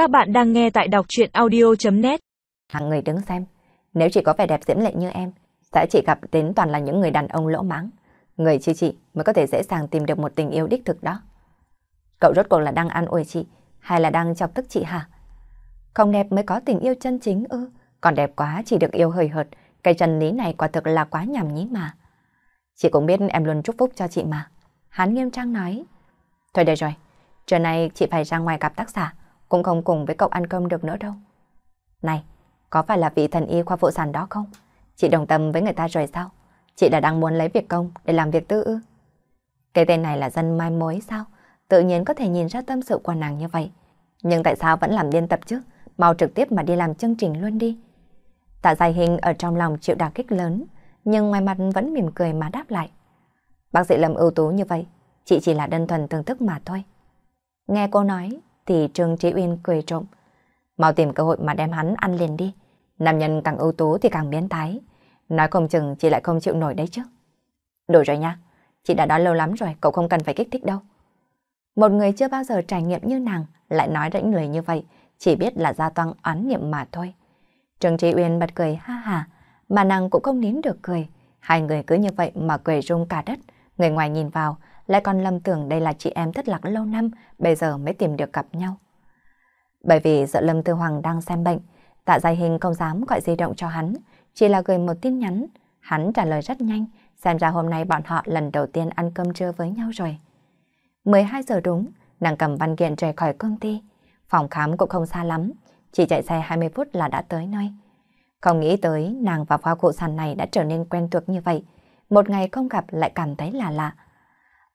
Các bạn đang nghe tại đọc chuyện audio.net Hàng người đứng xem, nếu chỉ có vẻ đẹp diễm lệ như em, sẽ chỉ gặp đến toàn là những người đàn ông lỗ mãng. Người như chị mới có thể dễ dàng tìm được một tình yêu đích thực đó. Cậu rốt cuộc là đang ăn ủi chị, hay là đang chọc tức chị hả? Không đẹp mới có tình yêu chân chính ư, còn đẹp quá chỉ được yêu hời hợt, cái chân lý này quả thực là quá nhảm nhí mà. Chị cũng biết em luôn chúc phúc cho chị mà. Hắn nghiêm trang nói. Thôi được rồi, trưa nay chị phải ra ngoài gặp tác giả, cũng không cùng với cậu ăn cơm được nữa đâu. Này, có phải là vị thần y khoa phụ sản đó không? Chị đồng tâm với người ta rồi sao? Chị đã đang muốn lấy việc công để làm việc tư ư? Cái tên này là dân mai mối sao? Tự nhiên có thể nhìn ra tâm sự của nàng như vậy. Nhưng tại sao vẫn làm biên tập chứ? Mau trực tiếp mà đi làm chương trình luôn đi. Tạ dài hình ở trong lòng chịu đả kích lớn, nhưng ngoài mặt vẫn mỉm cười mà đáp lại. Bác sĩ Lâm ưu tú như vậy, chị chỉ là đơn thuần thưởng thức mà thôi. Nghe cô nói, thì Trương Trí Uyên cười trộm. Mau tìm cơ hội mà đem hắn ăn liền đi. Nam nhân càng ưu tú thì càng biến thái. Nói không chừng chị lại không chịu nổi đấy chứ. Đủ rồi nha. Chị đã đói lâu lắm rồi, cậu không cần phải kích thích đâu. Một người chưa bao giờ trải nghiệm như nàng lại nói rãnh lời như vậy, chỉ biết là gia toan oán niệm mà thôi. Trương Trí Uyên bật cười ha ha, mà nàng cũng không nín được cười. Hai người cứ như vậy mà cười rung cả đất. Người ngoài nhìn vào, lại còn lầm tưởng đây là chị em thất lạc lâu năm, bây giờ mới tìm được gặp nhau. Bởi vì sợ Lâm Tư Hoàng đang xem bệnh, tạ Giai hình không dám gọi di động cho hắn, chỉ là gửi một tin nhắn. Hắn trả lời rất nhanh, xem ra hôm nay bọn họ lần đầu tiên ăn cơm trưa với nhau rồi. 12 giờ đúng, nàng cầm văn kiện rời khỏi công ty. Phòng khám cũng không xa lắm, chỉ chạy xe 20 phút là đã tới nơi. Không nghĩ tới nàng và khoa cụ sàn này đã trở nên quen thuộc như vậy. Một ngày không gặp lại cảm thấy là lạ.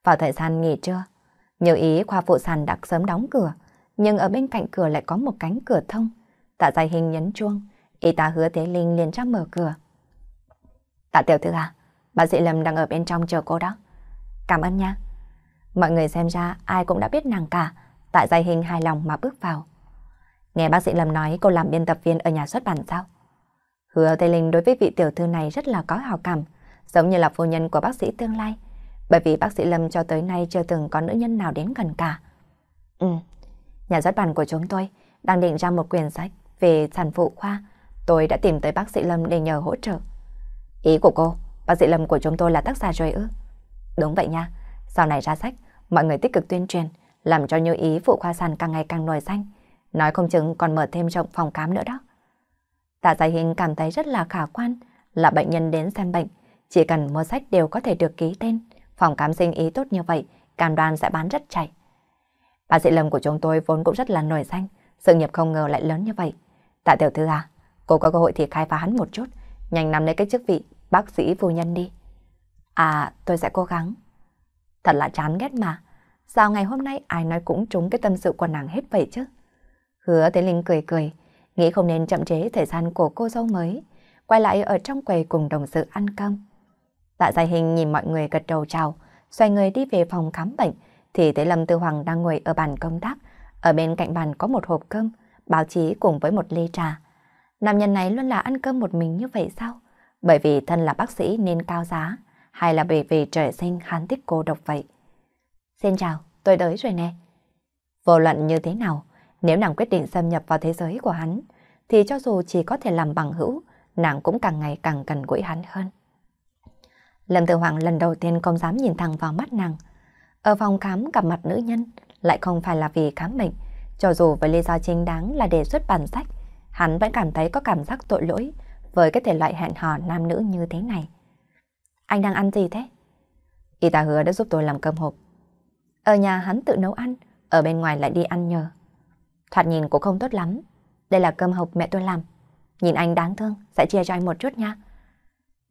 Vào thời gian nghỉ trưa, nhiều ý khoa phụ sản đã sớm đóng cửa, nhưng ở bên cạnh cửa lại có một cánh cửa thông. Tạ dài hình nhấn chuông, y tá hứa Thế Linh liền ra mở cửa. Tạ tiểu thư à, bác sĩ Lâm đang ở bên trong chờ cô đó. Cảm ơn nha. Mọi người xem ra ai cũng đã biết nàng cả, tạ dài hình hài lòng mà bước vào. Nghe bác sĩ Lâm nói cô làm biên tập viên ở nhà xuất bản sao? Hứa Tây Linh đối với vị tiểu thư này rất là có hào cảm, giống như là phu nhân của bác sĩ tương lai. Bởi vì bác sĩ Lâm cho tới nay chưa từng có nữ nhân nào đến gần cả. Ừ, nhà xuất bản của chúng tôi đang định ra một quyển sách về sản phụ khoa. Tôi đã tìm tới bác sĩ Lâm để nhờ hỗ trợ. Ý của cô, bác sĩ Lâm của chúng tôi là tác giả rồi ư? Đúng vậy nha, sau này ra sách, mọi người tích cực tuyên truyền, làm cho như ý phụ khoa sản càng ngày càng nổi danh. Nói không chừng còn mở thêm rộng phòng khám nữa đó. Tạ Giải Hình cảm thấy rất là khả quan, là bệnh nhân đến xem bệnh, chỉ cần mua sách đều có thể được ký tên. Phòng khám sinh ý tốt như vậy, cam đoan sẽ bán rất chạy. Bác sĩ Lâm của chúng tôi vốn cũng rất là nổi danh, sự nghiệp không ngờ lại lớn như vậy. Tạ tiểu thư à, cô có cơ hội thì khai phá hắn một chút, nhanh nắm lấy cái chức vị bác sĩ phu nhân đi. À, tôi sẽ cố gắng. Thật là chán ghét mà. Sao ngày hôm nay ai nói cũng trúng cái tâm sự của nàng hết vậy chứ? Hứa Thế Linh cười cười, nghĩ không nên chậm chế thời gian của cô dâu mới, quay lại ở trong quầy cùng đồng sự ăn cơm. Tạ Giải Hình nhìn mọi người gật đầu chào, xoay người đi về phòng khám bệnh, thì thấy Lâm Tư Hoàng đang ngồi ở bàn công tác. Ở bên cạnh bàn có một hộp cơm, báo chí cùng với một ly trà. Nam nhân này luôn là ăn cơm một mình như vậy sao? Bởi vì thân là bác sĩ nên cao giá, hay là bởi vì trời sinh hắn thích cô độc vậy? Xin chào, tôi tới rồi nè. Vô luận như thế nào, nếu nàng quyết định xâm nhập vào thế giới của hắn, thì cho dù chỉ có thể làm bằng hữu, nàng cũng càng ngày càng gần gũi hắn hơn. Lâm Tử Hoàng lần đầu tiên không dám nhìn thẳng vào mắt nàng. Ở phòng khám gặp mặt nữ nhân lại không phải là vì khám bệnh, cho dù với lý do chính đáng là đề xuất bản sách, hắn vẫn cảm thấy có cảm giác tội lỗi với cái thể loại hẹn hò nam nữ như thế này. Anh đang ăn gì thế? Y tá hứa đã giúp tôi làm cơm hộp. Ở nhà hắn tự nấu ăn, ở bên ngoài lại đi ăn nhờ. Thoạt nhìn cũng không tốt lắm. Đây là cơm hộp mẹ tôi làm. Nhìn anh đáng thương, sẽ chia cho anh một chút nha.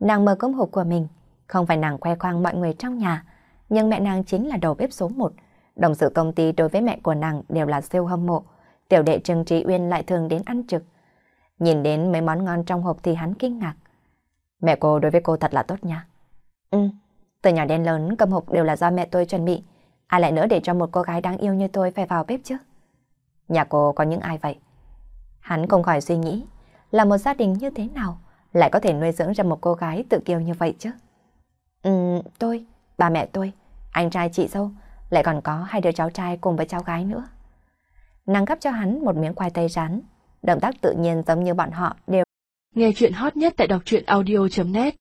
Nàng mở cơm hộp của mình, không phải nàng khoe khoang mọi người trong nhà, nhưng mẹ nàng chính là đầu bếp số một. Đồng sự công ty đối với mẹ của nàng đều là siêu hâm mộ. Tiểu đệ Trương Trí Uyên lại thường đến ăn trực. Nhìn đến mấy món ngon trong hộp thì hắn kinh ngạc. Mẹ cô đối với cô thật là tốt nha. Ừ, từ nhỏ đến lớn cơm hộp đều là do mẹ tôi chuẩn bị. Ai lại nữa để cho một cô gái đáng yêu như tôi phải vào bếp chứ? Nhà cô có những ai vậy? Hắn không khỏi suy nghĩ, là một gia đình như thế nào lại có thể nuôi dưỡng ra một cô gái tự kiêu như vậy chứ? Ừ, tôi, bà mẹ tôi, anh trai chị dâu, lại còn có hai đứa cháu trai cùng với cháu gái nữa. Nàng gắp cho hắn một miếng khoai tây rán. Động tác tự nhiên giống như bọn họ đều. Nghe chuyện hot nhất tại đọc truyện audio.net